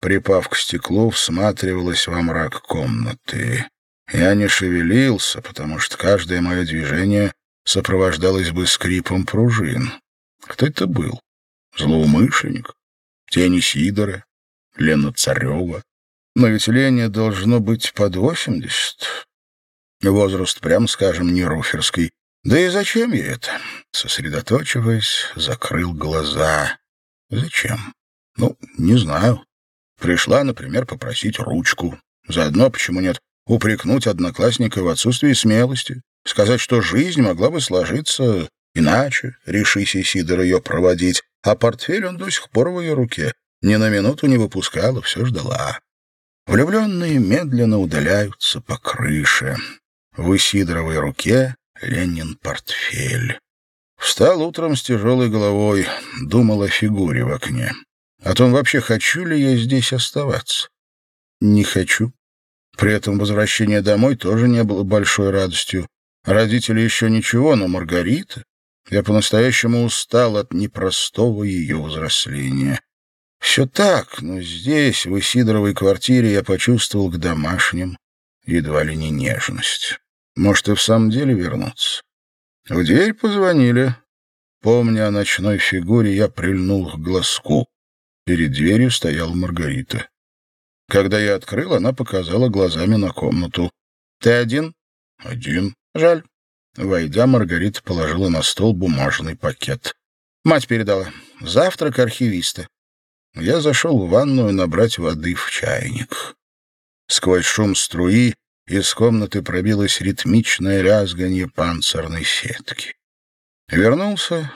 Припав к стеклу, всматривалась во мрак комнаты. Я не шевелился, потому что каждое мое движение сопровождалось бы скрипом пружин. Кто это был? Злоумышленник? Тени Сидора? Лена Царева? Но ведь Лене должно быть под восемьдесят. Возраст, прям скажем, не руферский. Да и зачем ей это? Сосредоточиваясь, закрыл глаза. Зачем? Ну, не знаю. Пришла, например, попросить ручку. Заодно, почему нет, упрекнуть одноклассника в отсутствии смелости, сказать, что жизнь могла бы сложиться иначе, решись Сидор ее проводить, а портфель он до сих пор в ее руке. Ни на минуту не выпускала, все ждала. Влюбленные медленно удаляются по крыше. В Исидоровой руке Ленин портфель. Встал утром с тяжелой головой, думал о фигуре в окне. О том вообще, хочу ли я здесь оставаться. Не хочу. При этом возвращение домой тоже не было большой радостью. Родители еще ничего, но Маргарита... Я по-настоящему устал от непростого ее взросления. Все так, но здесь, в Исидоровой квартире, я почувствовал к домашним едва ли не нежность. Может, и в самом деле вернуться. В дверь позвонили. Помня о ночной фигуре, я прильнул к глазку. Перед дверью стояла Маргарита. Когда я открыл, она показала глазами на комнату. «Ты один?» «Один. Жаль». Войдя, Маргарита положила на стол бумажный пакет. Мать передала. «Завтрак архивиста». Я зашел в ванную набрать воды в чайник. Сквозь шум струи из комнаты пробилось ритмичное лязганье панцирной сетки. Вернулся,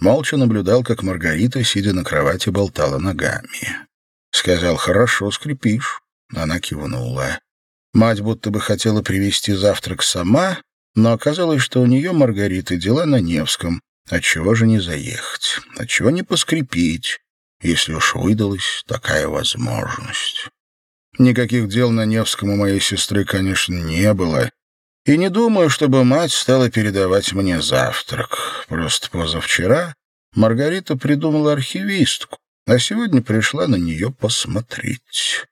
молча наблюдал, как Маргарита, сидя на кровати, болтала ногами. Сказал, «Хорошо, скрипишь». Она кивнула. Мать будто бы хотела привезти завтрак сама, но оказалось, что у нее, Маргариты, дела на Невском. Отчего же не заехать? Отчего не поскрипить? если уж выдалась такая возможность. Никаких дел на Невском у моей сестры, конечно, не было. И не думаю, чтобы мать стала передавать мне завтрак. Просто позавчера Маргарита придумала архивистку, а сегодня пришла на нее посмотреть.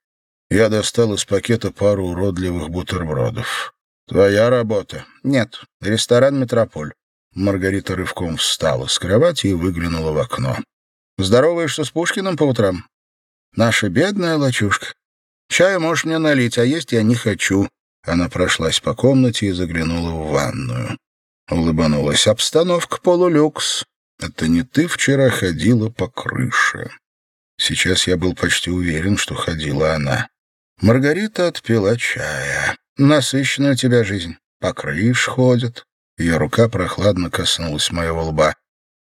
Я достал из пакета пару уродливых бутербродов. «Твоя работа?» «Нет, ресторан «Метрополь». Маргарита рывком встала с кровати и выглянула в окно. Здороваешься с Пушкиным по утрам? Наша бедная лачушка. Чаю можешь мне налить, а есть я не хочу. Она прошлась по комнате и заглянула в ванную. Улыбанулась. Обстановка полулюкс. Это не ты вчера ходила по крыше. Сейчас я был почти уверен, что ходила она. Маргарита отпила чая. Насыщенная у тебя жизнь. По крыше ходит. Ее рука прохладно коснулась моего лба.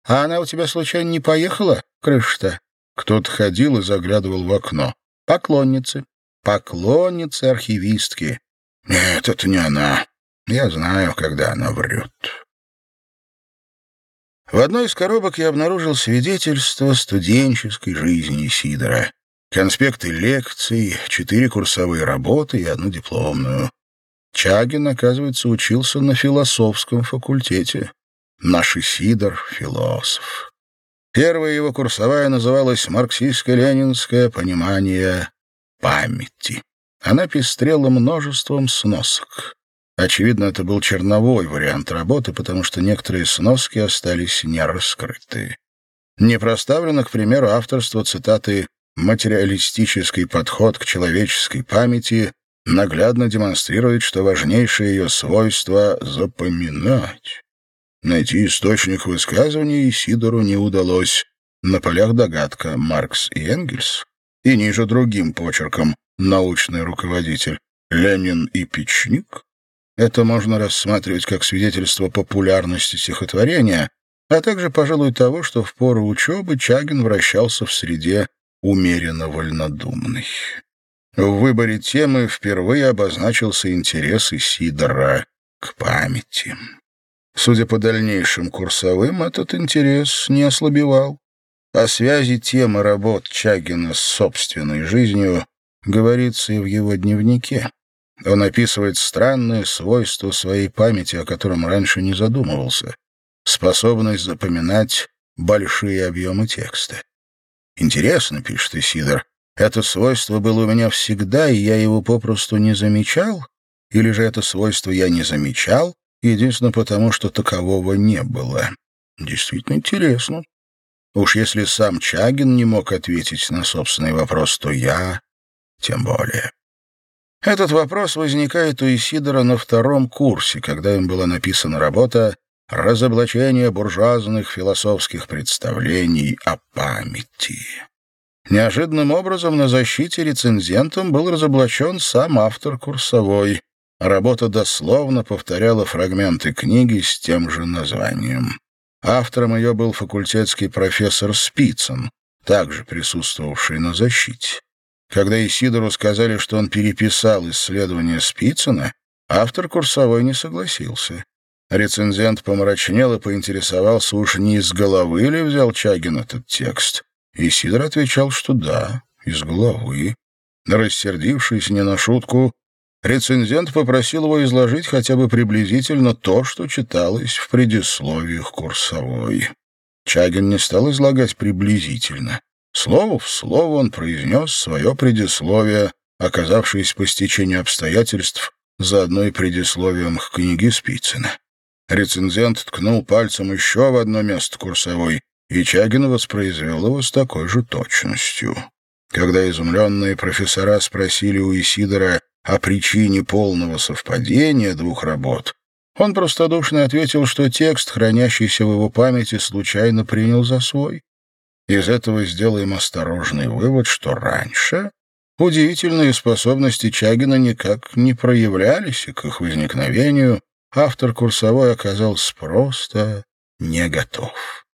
А она у тебя, случайно, не поехала, крыша-то?» Кто-то ходил и заглядывал в окно. «Поклонницы. Поклонницы архивистки. Нет, это не она. Я знаю, когда она врет». В одной из коробок я обнаружил свидетельство студенческой жизни Сидора. Конспекты лекций, четыре курсовые работы и одну дипломную. Чагин, оказывается, учился на философском факультете. Наш Исидор — философ. Первая его курсовая называлась «Марксистско-ленинское понимание памяти». Она пестрела множеством сносок. Очевидно, это был черновой вариант работы, потому что некоторые сноски остались нераскрыты. Не проставлено, к примеру, авторство цитаты «материалистический подход к человеческой памяти» наглядно демонстрирует, что важнейшее ее свойство — запоминать. Найти источник высказывания Сидору не удалось. На полях догадка Маркс и Энгельс. И ниже другим почерком научный руководитель Ленин и Печник. Это можно рассматривать как свидетельство популярности стихотворения, а также, пожалуй, того, что в пору учебы Чагин вращался в среде умеренно вольнодумной. В выборе темы впервые обозначился интерес Исидора к памяти. Судя по дальнейшим курсовым, этот интерес не ослабевал. О связи темы работ Чагина с собственной жизнью говорится и в его дневнике. Он описывает странные свойства своей памяти, о котором раньше не задумывался. Способность запоминать большие объемы текста. «Интересно», — пишет Исидор, — «это свойство было у меня всегда, и я его попросту не замечал? Или же это свойство я не замечал, единственно потому, что такового не было. Действительно интересно. Уж если сам Чагин не мог ответить на собственный вопрос, то я тем более. Этот вопрос возникает у Исидора на втором курсе, когда им была написана работа разоблачение буржуазных философских представлений о памяти. Неожиданным образом на защите рецензентом был разоблачен сам автор курсовой. Работа дословно повторяла фрагменты книги с тем же названием. Автором ее был факультетский профессор Спицын, также присутствовавший на защите. Когда Исидору сказали, что он переписал исследование Спицына, автор курсовой не согласился. Рецензент помрачнел и поинтересовался, уж не из головы ли взял Чагин этот текст. И Сидор отвечал, что да, из головы. Рассердившись не на шутку, рецензент попросил его изложить хотя бы приблизительно то, что читалось в предисловиях курсовой. Чагин не стал излагать приблизительно. Слово в слово он произнес свое предисловие, оказавшееся по стечению обстоятельств заодно и предисловием к книге Спицына. Рецензент ткнул пальцем еще в одно место курсовой, и Чагин воспроизвел его с такой же точностью. Когда изумленные профессора спросили у Исидора о причине полного совпадения двух работ, он простодушно ответил, что текст, хранящийся в его памяти, случайно принял за свой. Из этого сделаем осторожный вывод, что раньше удивительные способности Чагина никак не проявлялись, и к их возникновению автор курсовой оказался просто не готов.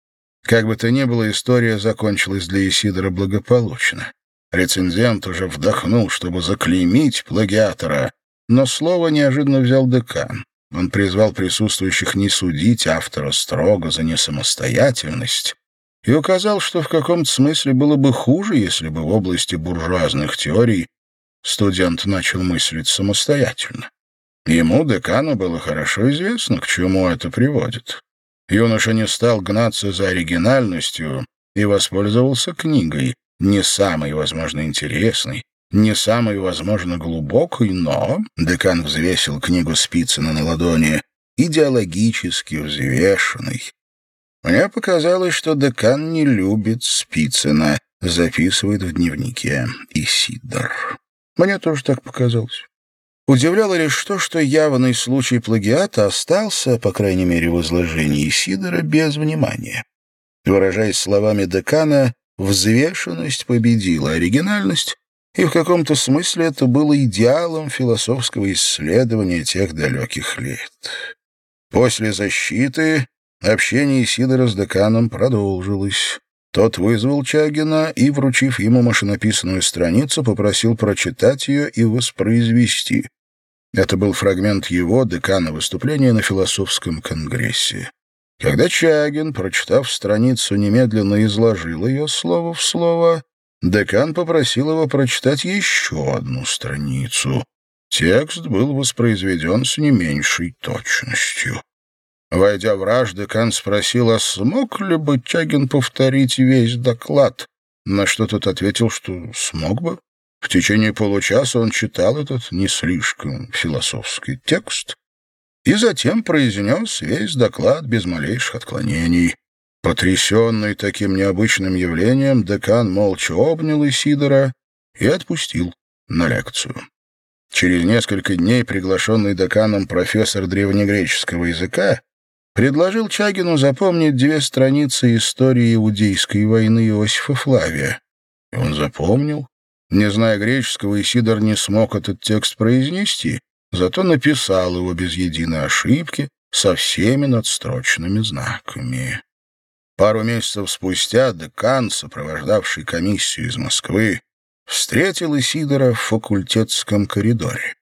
Как бы то ни было, история закончилась для Исидора благополучно. Рецензент уже вдохнул, чтобы заклеймить плагиатора, но слово неожиданно взял декан. Он призвал присутствующих не судить автора строго за несамостоятельность и указал, что в каком-то смысле было бы хуже, если бы в области буржуазных теорий студент начал мыслить самостоятельно. Ему, декану, было хорошо известно, к чему это приводит. Юноша не стал гнаться за оригинальностью и воспользовался книгой, не самой, возможно, интересной, не самой, возможно, глубокой, но, декан взвесил книгу Спицына на ладони, идеологически взвешенной. Мне показалось, что декан не любит Спицына, записывает в дневнике Исидор. Мне тоже так показалось. Удивляло лишь то, что явный случай плагиата остался, по крайней мере в изложении Исидора, без внимания. Выражаясь словами декана, взвешенность победила оригинальность, и в каком-то смысле это было идеалом философского исследования тех далеких лет. После защиты общение Сидора с деканом продолжилось. Тот вызвал Чагина и, вручив ему машинописанную страницу, попросил прочитать ее и воспроизвести. Это был фрагмент его, декана, выступления на философском конгрессе. Когда Чагин, прочитав страницу, немедленно изложил ее слово в слово, Декан попросил его прочитать еще одну страницу. Текст был воспроизведен с не меньшей точностью. Войдя в раж, декан спросил, а смог ли бы Чагин повторить весь доклад, на что тот ответил, что смог бы. В течение получаса он читал этот не слишком философский текст и затем произнес весь доклад без малейших отклонений. Потрясенный таким необычным явлением, декан молча обнял Исидора и отпустил на лекцию. Через несколько дней приглашенный деканом профессор древнегреческого языка предложил Чагину запомнить две страницы истории Иудейской войны Иосифа Флавия. И он запомнил. Не зная греческого, Исидор не смог этот текст произнести, зато написал его без единой ошибки, со всеми надстрочными знаками. Пару месяцев спустя декан, сопровождавший комиссию из Москвы, встретил Исидора в факультетском коридоре.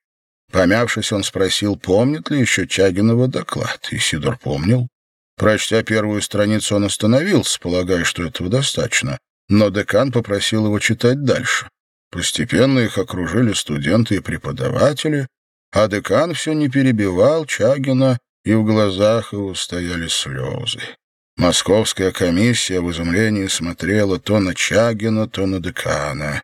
Помявшись, он спросил, помнит ли еще Чагинова доклад. Исидор помнил. Прочтя первую страницу, он остановился, полагая, что этого достаточно. Но декан попросил его читать дальше. Постепенно их окружили студенты и преподаватели, а декан все не перебивал Чагина, и в глазах его стояли слезы. Московская комиссия в изумлении смотрела то на Чагина, то на декана.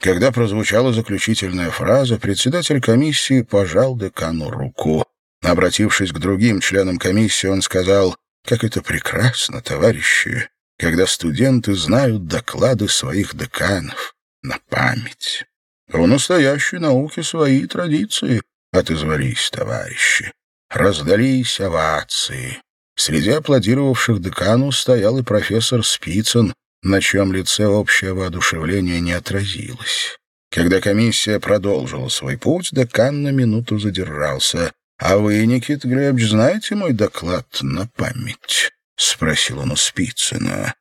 Когда прозвучала заключительная фраза, председатель комиссии пожал декану руку. Обратившись к другим членам комиссии, он сказал, «Как это прекрасно, товарищи, когда студенты знают доклады своих деканов на память. У настоящей науки свои традиции», — отозвались товарищи. Раздались овации. Среди аплодировавших декану стоял и профессор Спицын, на чьем лице общее воодушевление не отразилось. Когда комиссия продолжила свой путь, декан на минуту задержался. «А вы, Никит Глебович, знаете мой доклад на память?» — спросил он у Спицына.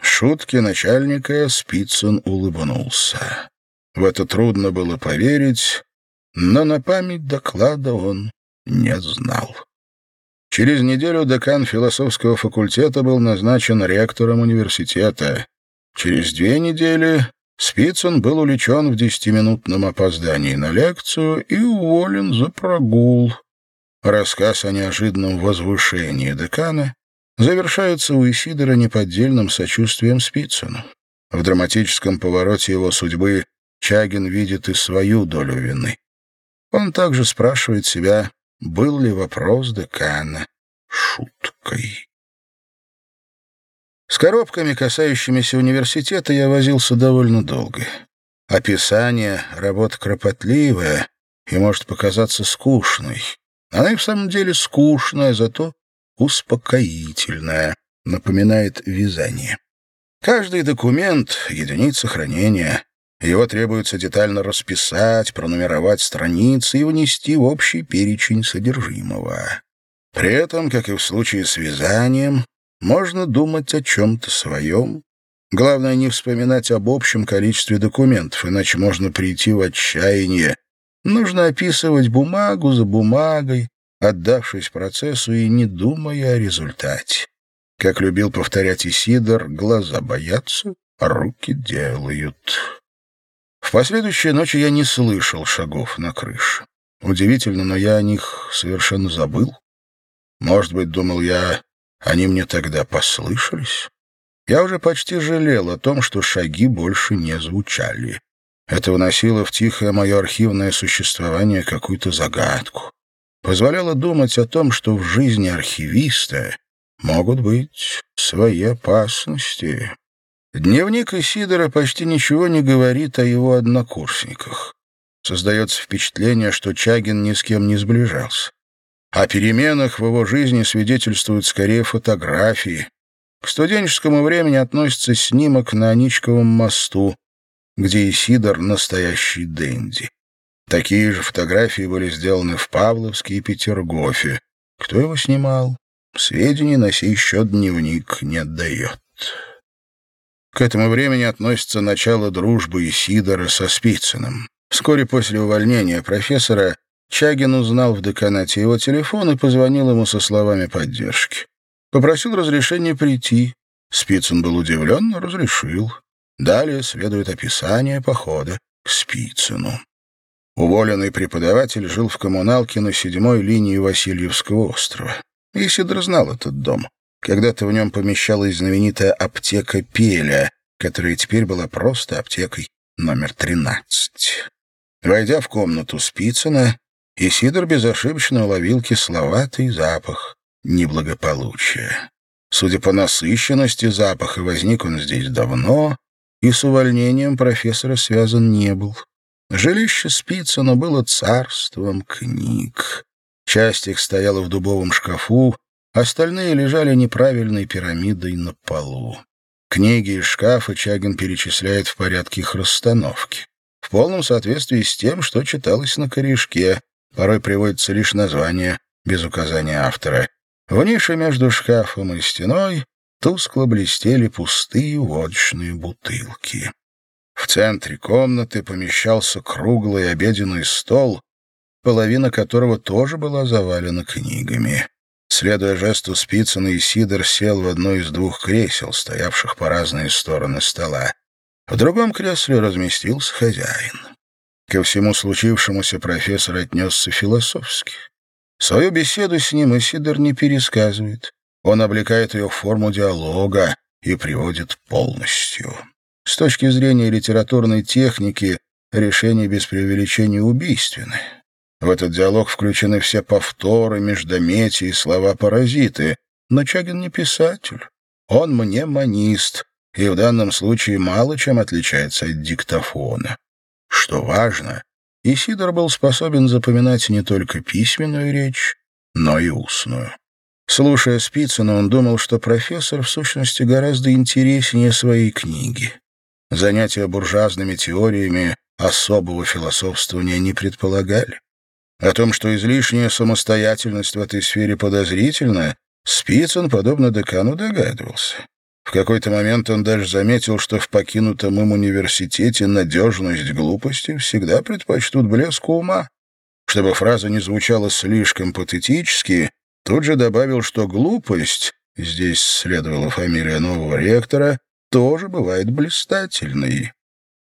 Шутки начальника Спицын улыбнулся. В это трудно было поверить, но на память доклада он не знал. Через неделю декан философского факультета был назначен ректором университета. Через две недели Спицын был увлечен в десятиминутном опоздании на лекцию и уволен за прогул. Рассказ о неожиданном возвышении декана завершается у Исидора неподдельным сочувствием Спицыну. В драматическом повороте его судьбы Чагин видит и свою долю вины. Он также спрашивает себя, был ли вопрос декана шуткой. С коробками, касающимися университета, я возился довольно долго. Описание — работа кропотливая и может показаться скучной. Она и в самом деле скучная, зато успокоительная, напоминает вязание. Каждый документ — единица хранения. Его требуется детально расписать, пронумеровать страницы и внести в общий перечень содержимого. При этом, как и в случае с вязанием, можно думать о чем-то своем. Главное не вспоминать об общем количестве документов, иначе можно прийти в отчаяние. Нужно описывать бумагу за бумагой, отдавшись процессу и не думая о результате. Как любил повторять Исидор, глаза боятся, а руки делают. В последующие ночи я не слышал шагов на крыше. Удивительно, но я о них совершенно забыл. Может быть, думал я, они мне тогда послышались? Я уже почти жалел о том, что шаги больше не звучали. Это вносило в тихое мое архивное существование какую-то загадку. Позволяло думать о том, что в жизни архивиста могут быть свои опасности. Дневник Исидора почти ничего не говорит о его однокурсниках. Создается впечатление, что Чагин ни с кем не сближался. О переменах в его жизни свидетельствуют скорее фотографии. К студенческому времени относится снимок на Аничковом мосту, где Исидор — настоящий денди. Такие же фотографии были сделаны в Павловске и Петергофе. Кто его снимал? Сведений на сей счет дневник не отдает. К этому времени относится начало дружбы Исидора со Спицыным. Вскоре после увольнения профессора Чагин узнал в деканате его телефон и позвонил ему со словами поддержки. Попросил разрешения прийти. Спицын был удивлен, но разрешил. Далее следует описание похода к Спицыну. Уволенный преподаватель жил в коммуналке на седьмой линии Васильевского острова. Исидор знал этот дом. Когда-то в нем помещалась знаменитая аптека Пеля, которая теперь была просто аптекой номер 13. Войдя в комнату Спицына, и Сидор безошибочно уловил кисловатый запах неблагополучия. Судя по насыщенности запаха, возник он здесь давно, и с увольнением профессора связан не был. Жилище Спицына было царством книг. Часть их стояла в дубовом шкафу, остальные лежали неправильной пирамидой на полу. Книги из шкафа Чагин перечисляет в порядке их расстановки, в полном соответствии с тем, что читалось на корешке, Порой приводится лишь название, без указания автора. В нише между шкафом и стеной тускло блестели пустые водочные бутылки. В центре комнаты помещался круглый обеденный стол, половина которого тоже была завалена книгами. Следуя жесту Спицына, Исидор сел в одно из двух кресел, стоявших по разные стороны стола. В другом кресле разместился хозяин. Ко всему случившемуся профессор отнесся философски. Свою беседу с ним Исидор не пересказывает. Он облекает ее в форму диалога и приводит полностью. С точки зрения литературной техники, решение без преувеличения убийственны. В этот диалог включены все повторы, междометия и слова-паразиты. Но Чагин не писатель. Он мнемонист, и в данном случае мало чем отличается от диктофона. Что важно, Исидор был способен запоминать не только письменную речь, но и устную. Слушая Спицына, он думал, что профессор в сущности гораздо интереснее своей книги. Занятия буржуазными теориями особого философствования не предполагали. О том, что излишняя самостоятельность в этой сфере подозрительна, Спицын, подобно декану, догадывался. В какой-то момент он даже заметил, что в покинутом им университете надежность глупости всегда предпочтут блеску ума. Чтобы фраза не звучала слишком патетически, тут же добавил, что глупость, здесь следовала фамилия нового ректора, тоже бывает блистательной.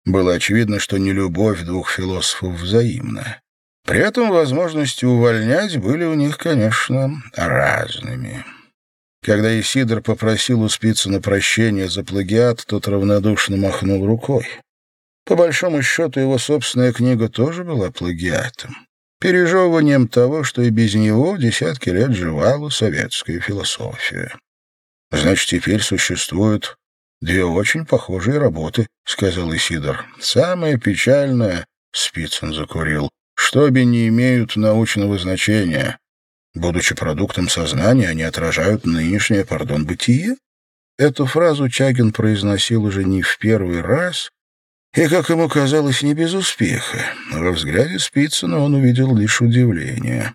Было очевидно, что не любовь двух философов взаимна. При этом возможности увольнять были у них, конечно, разными. Когда Исидор попросил у Спицына прощения за плагиат, тот равнодушно махнул рукой. По большому счету, его собственная книга тоже была плагиатом, пережевыванием того, что и без него десятки лет жевала советская философия. «Значит, теперь существуют две очень похожие работы», — сказал Исидор. «Самое печальное», — Спицын закурил, — «что обе не имеют научного значения. Будучи продуктом сознания, они отражают нынешнее, пардон, бытие. Эту фразу Чагин произносил уже не в первый раз, и, как ему казалось, не без успеха. Во взгляде Спицына он увидел лишь удивление.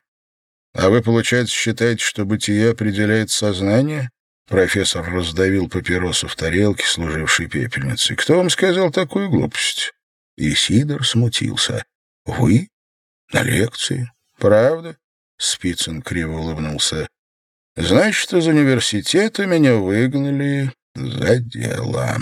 «А вы, получается, считаете, что бытие определяет сознание?» Профессор раздавил папиросу в тарелке, служившей пепельницей. «Кто вам сказал такую глупость?» И Сидор смутился. «Вы? На лекции? Правда?» Спицын криво улыбнулся. «Значит, из университета меня выгнали за дело».